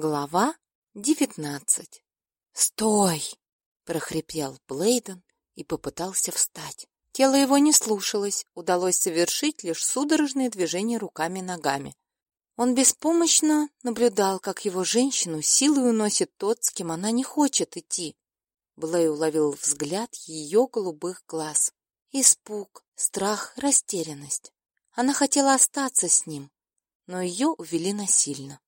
Глава девятнадцать. «Стой!» — прохрипел Блейден и попытался встать. Тело его не слушалось, удалось совершить лишь судорожные движения руками-ногами. Он беспомощно наблюдал, как его женщину силой уносит тот, с кем она не хочет идти. Блей уловил взгляд ее голубых глаз. Испуг, страх, растерянность. Она хотела остаться с ним, но ее увели насильно.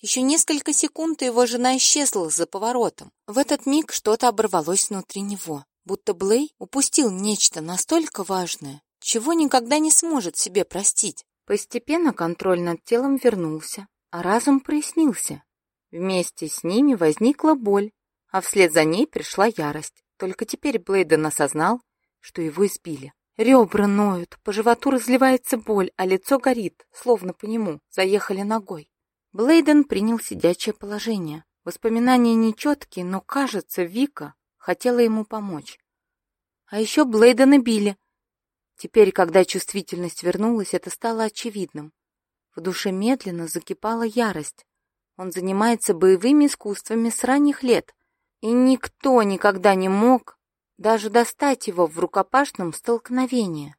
Еще несколько секунд, и его жена исчезла за поворотом. В этот миг что-то оборвалось внутри него, будто Блей упустил нечто настолько важное, чего никогда не сможет себе простить. Постепенно контроль над телом вернулся, а разум прояснился. Вместе с ними возникла боль, а вслед за ней пришла ярость. Только теперь Блейден осознал, что его избили. Ребра ноют, по животу разливается боль, а лицо горит, словно по нему заехали ногой. Блейден принял сидячее положение. Воспоминания нечеткие, но, кажется, Вика хотела ему помочь. А еще Блейдена били. Теперь, когда чувствительность вернулась, это стало очевидным. В душе медленно закипала ярость. Он занимается боевыми искусствами с ранних лет, и никто никогда не мог даже достать его в рукопашном столкновении.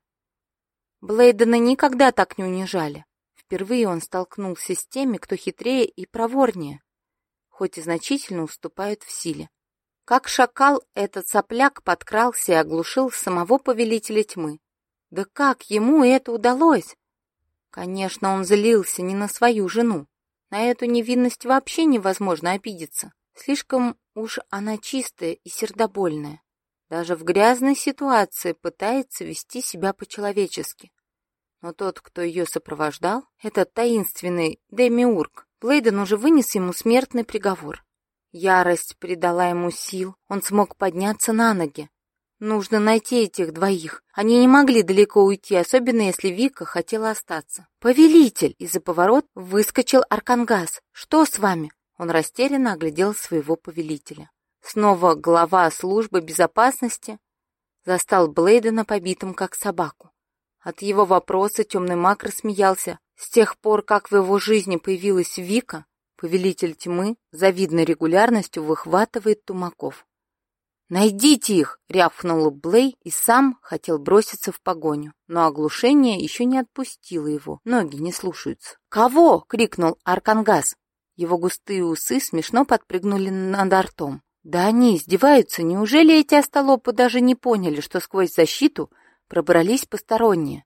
Блейдена никогда так не унижали. Впервые он столкнулся с теми, кто хитрее и проворнее, хоть и значительно уступают в силе. Как шакал этот сопляк подкрался и оглушил самого повелителя тьмы. Да как ему это удалось? Конечно, он злился не на свою жену. На эту невинность вообще невозможно обидеться. Слишком уж она чистая и сердобольная. Даже в грязной ситуации пытается вести себя по-человечески. Но тот, кто ее сопровождал, этот таинственный Демиург, Блейден уже вынес ему смертный приговор. Ярость придала ему сил, он смог подняться на ноги. Нужно найти этих двоих. Они не могли далеко уйти, особенно если Вика хотела остаться. «Повелитель!» Из-за поворот выскочил Аркангас. «Что с вами?» Он растерянно оглядел своего повелителя. Снова глава службы безопасности застал Блейдена побитым, как собаку. От его вопроса темный маг рассмеялся. С тех пор, как в его жизни появилась Вика, повелитель тьмы завидной регулярностью выхватывает тумаков. «Найдите их!» — рявкнул Блей и сам хотел броситься в погоню, но оглушение еще не отпустило его, ноги не слушаются. «Кого?» — крикнул Аркангас. Его густые усы смешно подпрыгнули над ртом. «Да они издеваются! Неужели эти остолопы даже не поняли, что сквозь защиту пробрались посторонние.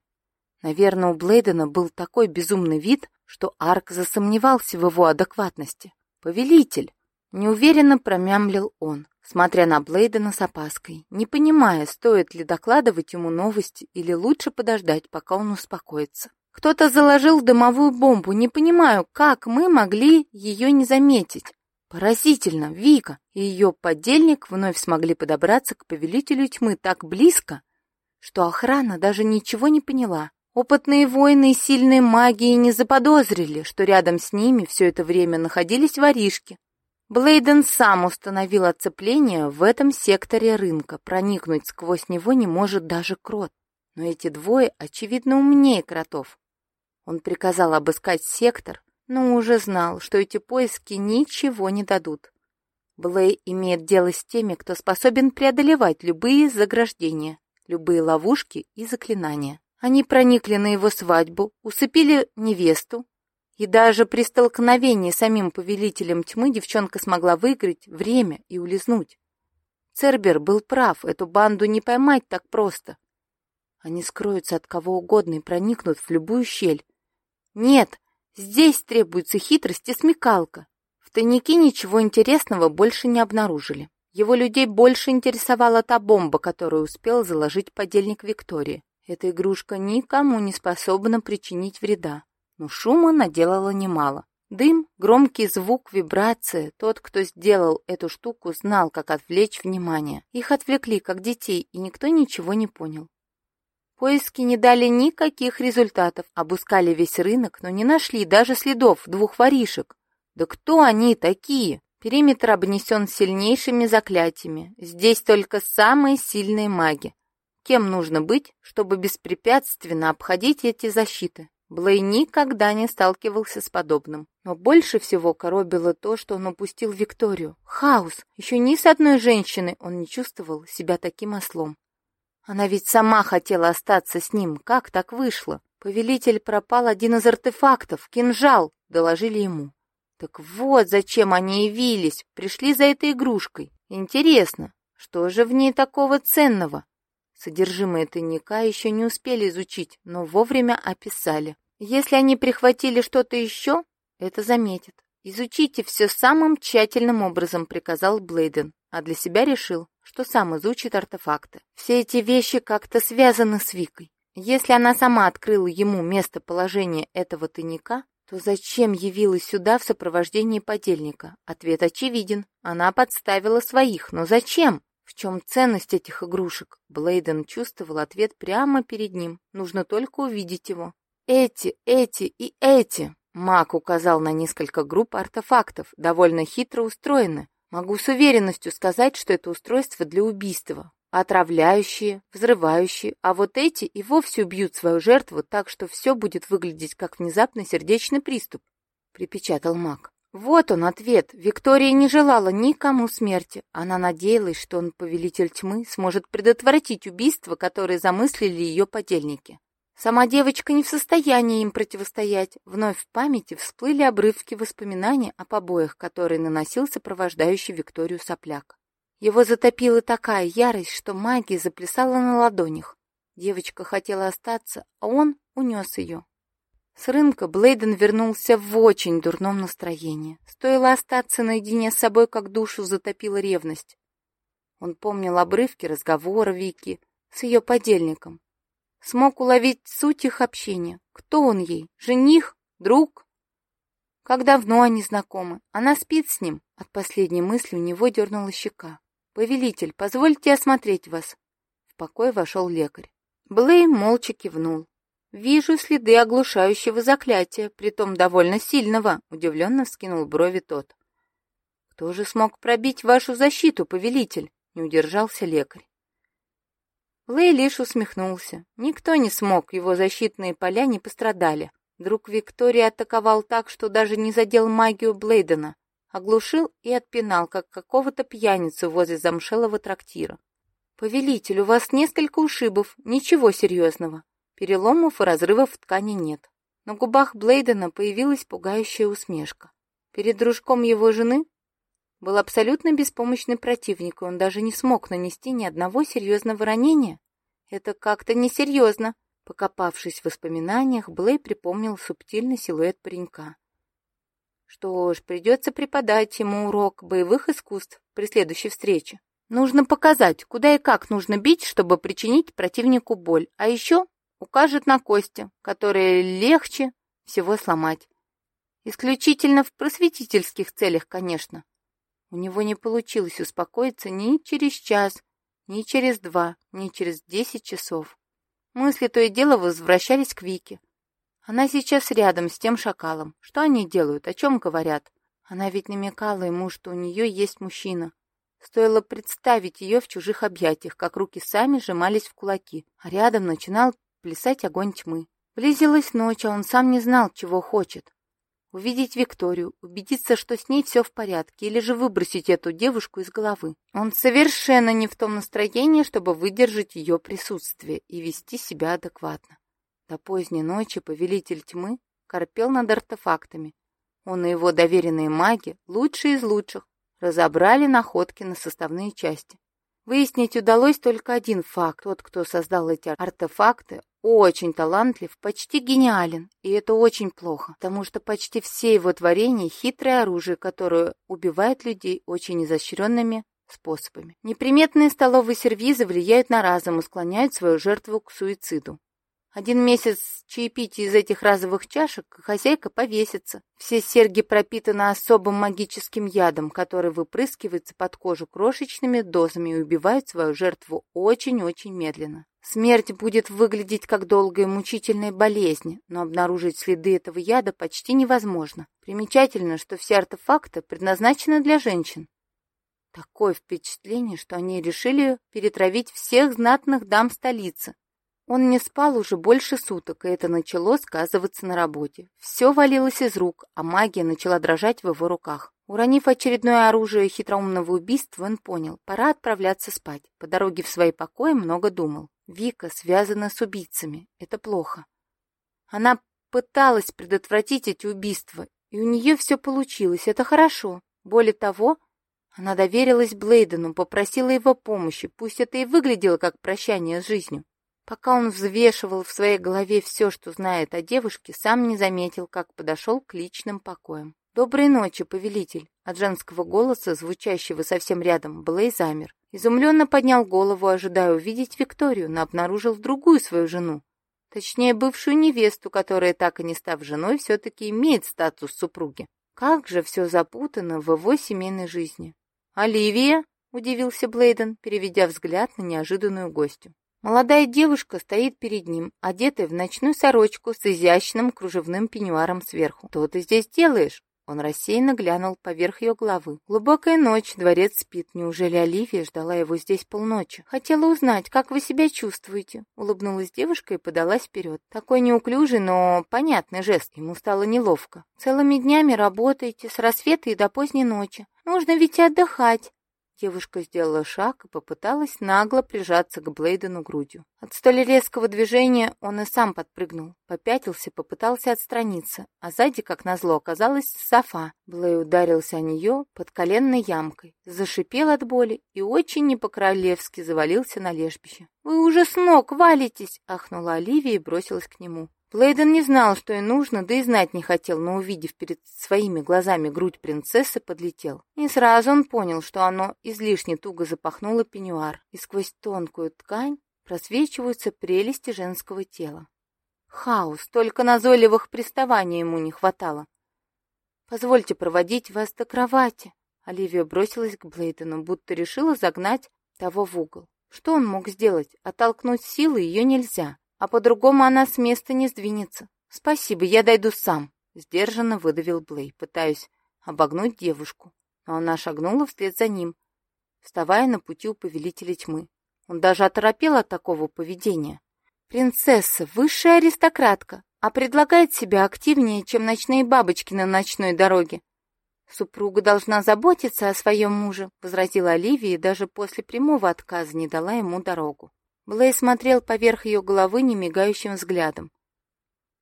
Наверное, у Блейдена был такой безумный вид, что Арк засомневался в его адекватности. «Повелитель!» — неуверенно промямлил он, смотря на Блейдена с опаской, не понимая, стоит ли докладывать ему новости или лучше подождать, пока он успокоится. «Кто-то заложил дымовую бомбу, не понимаю, как мы могли ее не заметить?» Поразительно, Вика и ее подельник вновь смогли подобраться к повелителю тьмы так близко, что охрана даже ничего не поняла. Опытные воины и сильные маги не заподозрили, что рядом с ними все это время находились воришки. Блейден сам установил оцепление в этом секторе рынка, проникнуть сквозь него не может даже крот. Но эти двое, очевидно, умнее кротов. Он приказал обыскать сектор, но уже знал, что эти поиски ничего не дадут. Блей имеет дело с теми, кто способен преодолевать любые заграждения любые ловушки и заклинания. Они проникли на его свадьбу, усыпили невесту, и даже при столкновении с самим повелителем тьмы девчонка смогла выиграть время и улизнуть. Цербер был прав, эту банду не поймать так просто. Они скроются от кого угодно и проникнут в любую щель. Нет, здесь требуется хитрость и смекалка. В тайнике ничего интересного больше не обнаружили. Его людей больше интересовала та бомба, которую успел заложить подельник Виктории. Эта игрушка никому не способна причинить вреда, но шума наделала немало. Дым, громкий звук, вибрация. Тот, кто сделал эту штуку, знал, как отвлечь внимание. Их отвлекли, как детей, и никто ничего не понял. Поиски не дали никаких результатов. Обыскали весь рынок, но не нашли даже следов двух воришек. Да кто они такие? Периметр обнесен сильнейшими заклятиями. Здесь только самые сильные маги. Кем нужно быть, чтобы беспрепятственно обходить эти защиты? Блей никогда не сталкивался с подобным. Но больше всего коробило то, что он упустил Викторию. Хаос! Еще ни с одной женщиной он не чувствовал себя таким ослом. Она ведь сама хотела остаться с ним. Как так вышло? Повелитель пропал один из артефактов, кинжал, доложили ему. Так вот, зачем они явились, пришли за этой игрушкой. Интересно, что же в ней такого ценного? Содержимое тайника еще не успели изучить, но вовремя описали. Если они прихватили что-то еще, это заметит. «Изучите все самым тщательным образом», — приказал Блейден, а для себя решил, что сам изучит артефакты. Все эти вещи как-то связаны с Викой. Если она сама открыла ему местоположение этого тайника, то зачем явилась сюда в сопровождении подельника? Ответ очевиден. Она подставила своих, но зачем? В чем ценность этих игрушек? Блейден чувствовал ответ прямо перед ним. Нужно только увидеть его. Эти, эти и эти. Маг указал на несколько групп артефактов, довольно хитро устроены. Могу с уверенностью сказать, что это устройство для убийства. Отравляющие, взрывающие, а вот эти и вовсе убьют свою жертву так, что все будет выглядеть как внезапный сердечный приступ, припечатал маг. Вот он ответ. Виктория не желала никому смерти. Она надеялась, что он, повелитель тьмы, сможет предотвратить убийство, которое замыслили ее подельники. Сама девочка не в состоянии им противостоять. Вновь в памяти всплыли обрывки воспоминаний о побоях, которые наносил сопровождающий Викторию сопляк. Его затопила такая ярость, что магия заплясала на ладонях. Девочка хотела остаться, а он унес ее. С рынка Блейден вернулся в очень дурном настроении. Стоило остаться наедине с собой, как душу затопила ревность. Он помнил обрывки разговора Вики с ее подельником. Смог уловить суть их общения. Кто он ей? Жених? Друг? Как давно они знакомы? Она спит с ним? От последней мысли у него дернула щека. «Повелитель, позвольте осмотреть вас». В покой вошел лекарь. Блей молча кивнул. «Вижу следы оглушающего заклятия, притом довольно сильного», — удивленно вскинул брови тот. «Кто же смог пробить вашу защиту, повелитель?» — не удержался лекарь. Лэй лишь усмехнулся. Никто не смог, его защитные поля не пострадали. Друг Виктории атаковал так, что даже не задел магию Блейдена. Оглушил и отпинал, как какого-то пьяницу возле замшелого трактира. «Повелитель, у вас несколько ушибов, ничего серьезного. Переломов и разрывов в ткани нет. На губах Блейдена появилась пугающая усмешка. Перед дружком его жены был абсолютно беспомощный противник, и он даже не смог нанести ни одного серьезного ранения. Это как-то несерьезно. Покопавшись в воспоминаниях, Блей припомнил субтильный силуэт паренька. Что ж, придется преподать ему урок боевых искусств при следующей встрече. Нужно показать, куда и как нужно бить, чтобы причинить противнику боль. А еще укажет на кости, которые легче всего сломать. Исключительно в просветительских целях, конечно. У него не получилось успокоиться ни через час, ни через два, ни через десять часов. Мысли то и дело возвращались к Вике. Она сейчас рядом с тем шакалом. Что они делают? О чем говорят? Она ведь намекала ему, что у нее есть мужчина. Стоило представить ее в чужих объятиях, как руки сами сжимались в кулаки, а рядом начинал плясать огонь тьмы. Близилась ночь, а он сам не знал, чего хочет. Увидеть Викторию, убедиться, что с ней все в порядке, или же выбросить эту девушку из головы. Он совершенно не в том настроении, чтобы выдержать ее присутствие и вести себя адекватно. До поздней ночи повелитель тьмы корпел над артефактами. Он и его доверенные маги, лучшие из лучших, разобрали находки на составные части. Выяснить удалось только один факт. Тот, кто создал эти артефакты, очень талантлив, почти гениален, и это очень плохо, потому что почти все его творения — хитрое оружие, которое убивает людей очень изощренными способами. Неприметные столовые сервизы влияют на разум и склоняют свою жертву к суициду. Один месяц чаепития из этих разовых чашек, хозяйка повесится. Все серьги пропитаны особым магическим ядом, который выпрыскивается под кожу крошечными дозами и убивает свою жертву очень-очень медленно. Смерть будет выглядеть как долгая мучительная болезнь, но обнаружить следы этого яда почти невозможно. Примечательно, что все артефакты предназначены для женщин. Такое впечатление, что они решили перетравить всех знатных дам столицы. Он не спал уже больше суток, и это начало сказываться на работе. Все валилось из рук, а магия начала дрожать в его руках. Уронив очередное оружие хитроумного убийства, он понял, пора отправляться спать. По дороге в свои покои много думал. Вика связана с убийцами. Это плохо. Она пыталась предотвратить эти убийства, и у нее все получилось. Это хорошо. Более того, она доверилась Блейдену, попросила его помощи, пусть это и выглядело как прощание с жизнью. Пока он взвешивал в своей голове все, что знает о девушке, сам не заметил, как подошел к личным покоям. «Доброй ночи, повелитель!» От женского голоса, звучащего совсем рядом, Блей замер. Изумленно поднял голову, ожидая увидеть Викторию, но обнаружил другую свою жену. Точнее, бывшую невесту, которая, так и не став женой, все-таки имеет статус супруги. Как же все запутано в его семейной жизни. «Оливия?» — удивился Блейден, переведя взгляд на неожиданную гостью. Молодая девушка стоит перед ним, одетая в ночную сорочку с изящным кружевным пеньюаром сверху. «Что ты здесь делаешь?» Он рассеянно глянул поверх ее головы. Глубокая ночь, дворец спит. Неужели Оливия ждала его здесь полночи? Хотела узнать, как вы себя чувствуете. Улыбнулась девушка и подалась вперед. Такой неуклюжий, но понятный жест. Ему стало неловко. Целыми днями работаете, с рассвета и до поздней ночи. Нужно ведь отдыхать. Девушка сделала шаг и попыталась нагло прижаться к Блейдену грудью. От столь резкого движения он и сам подпрыгнул. Попятился, попытался отстраниться, а сзади, как назло, оказалась Софа. Блей ударился о нее под коленной ямкой, зашипел от боли и очень не по-королевски завалился на лежбище. «Вы уже с ног валитесь!» — ахнула Оливия и бросилась к нему. Блейден не знал, что и нужно, да и знать не хотел, но, увидев перед своими глазами грудь принцессы, подлетел. И сразу он понял, что оно излишне туго запахнуло пеньюар, и сквозь тонкую ткань просвечиваются прелести женского тела. Хаос, только назойливых приставаний ему не хватало. «Позвольте проводить вас до кровати». Оливия бросилась к Блейдену, будто решила загнать того в угол. Что он мог сделать? Оттолкнуть силы ее нельзя а по-другому она с места не сдвинется. Спасибо, я дойду сам, сдержанно выдавил Блей, пытаясь обогнуть девушку, но она шагнула вслед за ним, вставая на пути у повелителя тьмы. Он даже оторопел от такого поведения. Принцесса, высшая аристократка, а предлагает себя активнее, чем ночные бабочки на ночной дороге. Супруга должна заботиться о своем муже, возразила Оливия и даже после прямого отказа не дала ему дорогу. Блей смотрел поверх ее головы немигающим взглядом.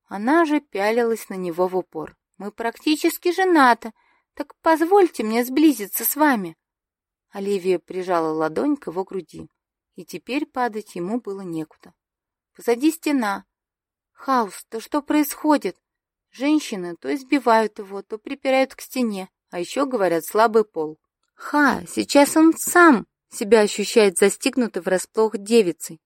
Она же пялилась на него в упор. «Мы практически женаты, так позвольте мне сблизиться с вами». Оливия прижала ладонь к его груди, и теперь падать ему было некуда. Позади стена. Хаос, то что происходит? Женщины то избивают его, то припирают к стене, а еще говорят слабый пол. Ха, сейчас он сам себя ощущает застигнутой врасплох девицей.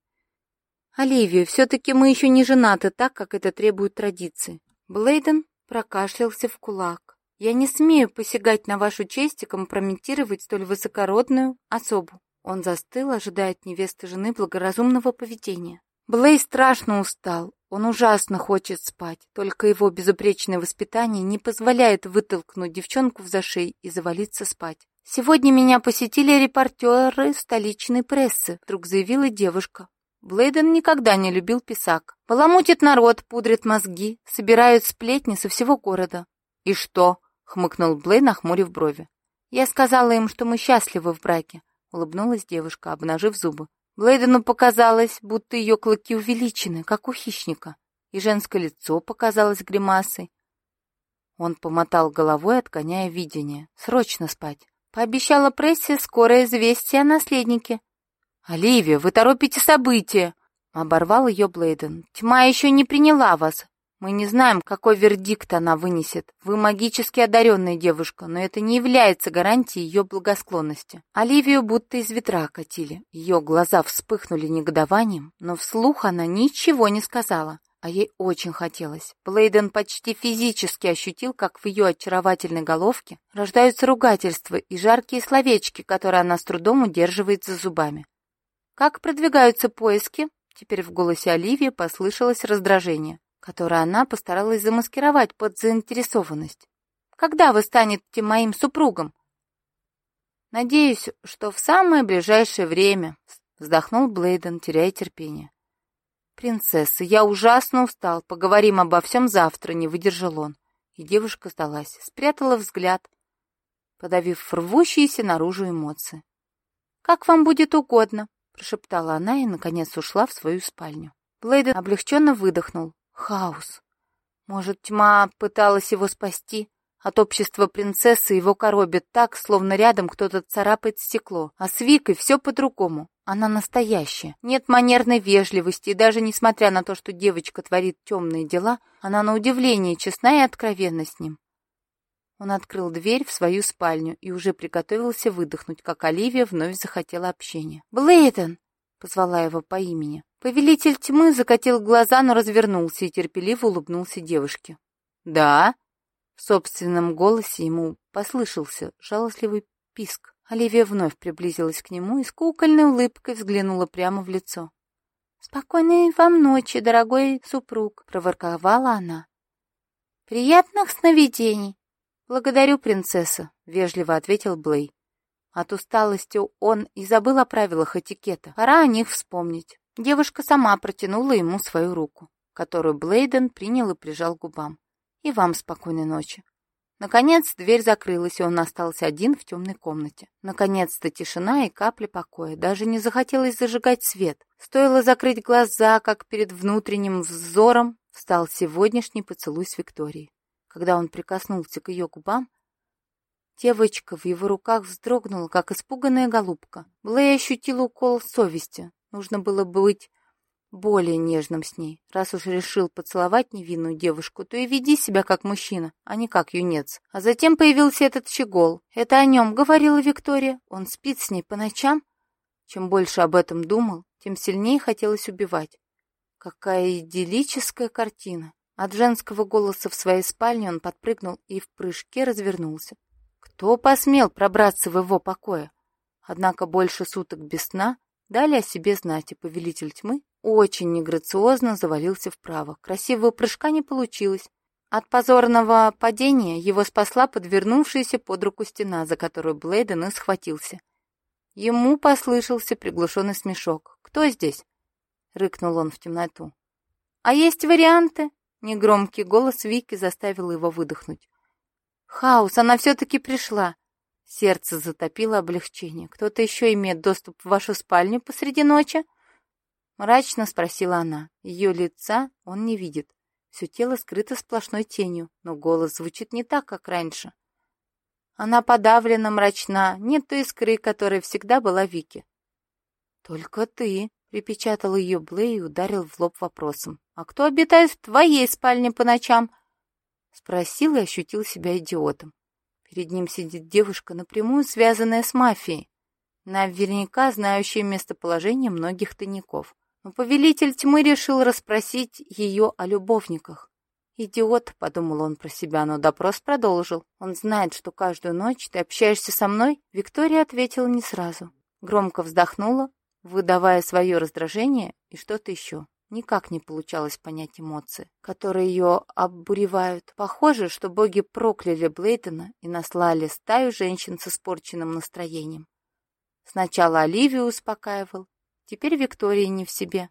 «Оливия, все-таки мы еще не женаты так, как это требует традиции». Блейден прокашлялся в кулак. «Я не смею посягать на вашу честь и компрометировать столь высокородную особу». Он застыл, ожидая от невесты жены благоразумного поведения. Блей страшно устал. Он ужасно хочет спать, только его безупречное воспитание не позволяет вытолкнуть девчонку в зашей и завалиться спать. «Сегодня меня посетили репортеры столичной прессы», — вдруг заявила девушка. Блейден никогда не любил писак. Баламутит народ, пудрит мозги, собирают сплетни со всего города. «И что?» — хмыкнул Блей, нахмурив брови. «Я сказала им, что мы счастливы в браке», — улыбнулась девушка, обнажив зубы. Блейдену показалось, будто ее клыки увеличены, как у хищника, и женское лицо показалось гримасой. Он помотал головой, отгоняя видение. «Срочно спать!» Пообещала прессе скорое известие о наследнике. «Оливия, вы торопите события!» — оборвал ее Блейден. «Тьма еще не приняла вас. Мы не знаем, какой вердикт она вынесет. Вы магически одаренная девушка, но это не является гарантией ее благосклонности». Оливию будто из ветра катили. Ее глаза вспыхнули негодованием, но вслух она ничего не сказала а ей очень хотелось. Блейден почти физически ощутил, как в ее очаровательной головке рождаются ругательства и жаркие словечки, которые она с трудом удерживает за зубами. «Как продвигаются поиски?» Теперь в голосе Оливии послышалось раздражение, которое она постаралась замаскировать под заинтересованность. «Когда вы станете моим супругом?» «Надеюсь, что в самое ближайшее время», — вздохнул Блейден, теряя терпение. «Принцесса, я ужасно устал. Поговорим обо всем завтра», — не выдержал он. И девушка сдалась, спрятала взгляд, подавив рвущиеся наружу эмоции. «Как вам будет угодно», — прошептала она и, наконец, ушла в свою спальню. Блейден облегченно выдохнул. Хаос. Может, тьма пыталась его спасти? От общества принцессы его коробит так, словно рядом кто-то царапает стекло. А с Викой все по-другому. Она настоящая. Нет манерной вежливости, и даже несмотря на то, что девочка творит темные дела, она на удивление честна и откровенна с ним. Он открыл дверь в свою спальню и уже приготовился выдохнуть, как Оливия вновь захотела общения. «Блейтон!» — позвала его по имени. Повелитель тьмы закатил глаза, но развернулся и терпеливо улыбнулся девушке. «Да?» В собственном голосе ему послышался жалостливый писк. Оливия вновь приблизилась к нему и с кукольной улыбкой взглянула прямо в лицо. «Спокойной вам ночи, дорогой супруг», — проворковала она. «Приятных сновидений!» «Благодарю, принцесса», — вежливо ответил Блей. От усталости он и забыл о правилах этикета. Пора о них вспомнить. Девушка сама протянула ему свою руку, которую Блейден принял и прижал к губам. «И вам спокойной ночи». Наконец дверь закрылась, и он остался один в темной комнате. Наконец-то тишина и капли покоя. Даже не захотелось зажигать свет. Стоило закрыть глаза, как перед внутренним взором встал сегодняшний поцелуй с Викторией. Когда он прикоснулся к ее губам, девочка в его руках вздрогнула, как испуганная голубка. Блэй ощутила укол совести. Нужно было быть более нежным с ней. Раз уж решил поцеловать невинную девушку, то и веди себя как мужчина, а не как юнец. А затем появился этот щегол. Это о нем говорила Виктория. Он спит с ней по ночам. Чем больше об этом думал, тем сильнее хотелось убивать. Какая идиллическая картина. От женского голоса в своей спальне он подпрыгнул и в прыжке развернулся. Кто посмел пробраться в его покое? Однако больше суток без сна дали о себе знать, и повелитель тьмы очень неграциозно завалился вправо. Красивого прыжка не получилось. От позорного падения его спасла подвернувшаяся под руку стена, за которую Блейден и схватился. Ему послышался приглушенный смешок. «Кто здесь?» — рыкнул он в темноту. «А есть варианты?» Негромкий голос Вики заставил его выдохнуть. «Хаус, она все-таки пришла!» Сердце затопило облегчение. «Кто-то еще имеет доступ в вашу спальню посреди ночи?» Мрачно спросила она. Ее лица он не видит. Все тело скрыто сплошной тенью, но голос звучит не так, как раньше. Она подавлена, мрачна, нет той искры, которая всегда была Вики. «Только ты», — припечатал ее Блей и ударил в лоб вопросом. «А кто обитает в твоей спальне по ночам?» Спросил и ощутил себя идиотом. Перед ним сидит девушка, напрямую связанная с мафией, наверняка знающая местоположение многих тайников. Но повелитель тьмы решил расспросить ее о любовниках. «Идиот», — подумал он про себя, но допрос продолжил. «Он знает, что каждую ночь ты общаешься со мной?» Виктория ответила не сразу. Громко вздохнула, выдавая свое раздражение и что-то еще. Никак не получалось понять эмоции, которые ее обуревают. Похоже, что боги прокляли Блейтона и наслали стаю женщин с испорченным настроением. Сначала Оливию успокаивал, теперь Виктория не в себе.